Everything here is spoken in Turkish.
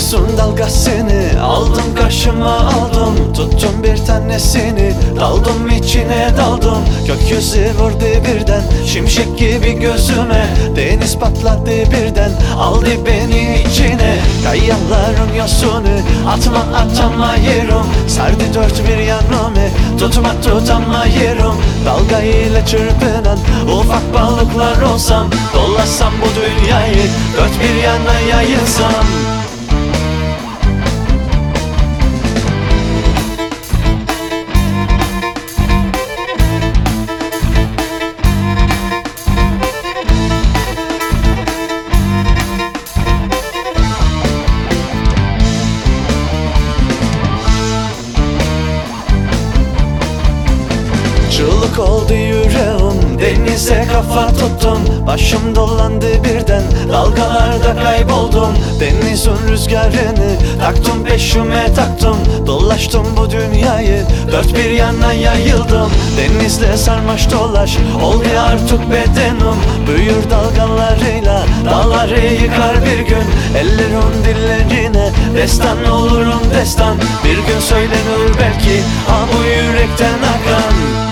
Denizin dalgasını aldım karşıma aldım Tuttum bir tanesini daldım içine daldım. Gökyüzü vurdu birden şimşek gibi gözüme Deniz patladı birden aldı beni içine. Kayaların yosunu atma atamayırım Sardı dört bir yanımı tutma tutamayırım Dalga ile çırpınan ufak balıklar olsam Dolasam bu dünyayı dört bir yana yayılsam Çığlık oldu yüreğim Denize kafa tuttum. Başım dolandı birden Dalgalarda kayboldum. Denizin rüzgarını Taktım peşime taktım. Dolaştım bu dünyayı Dört bir yana yayıldım. Denizle sarmaş dolaş Oldu artık bedenim Büyür dalgalarıyla Dağları yıkar bir gün. Ellerin dillerine Destan olurum destan. Bir gün söylenir belki Ha bu yürekten akan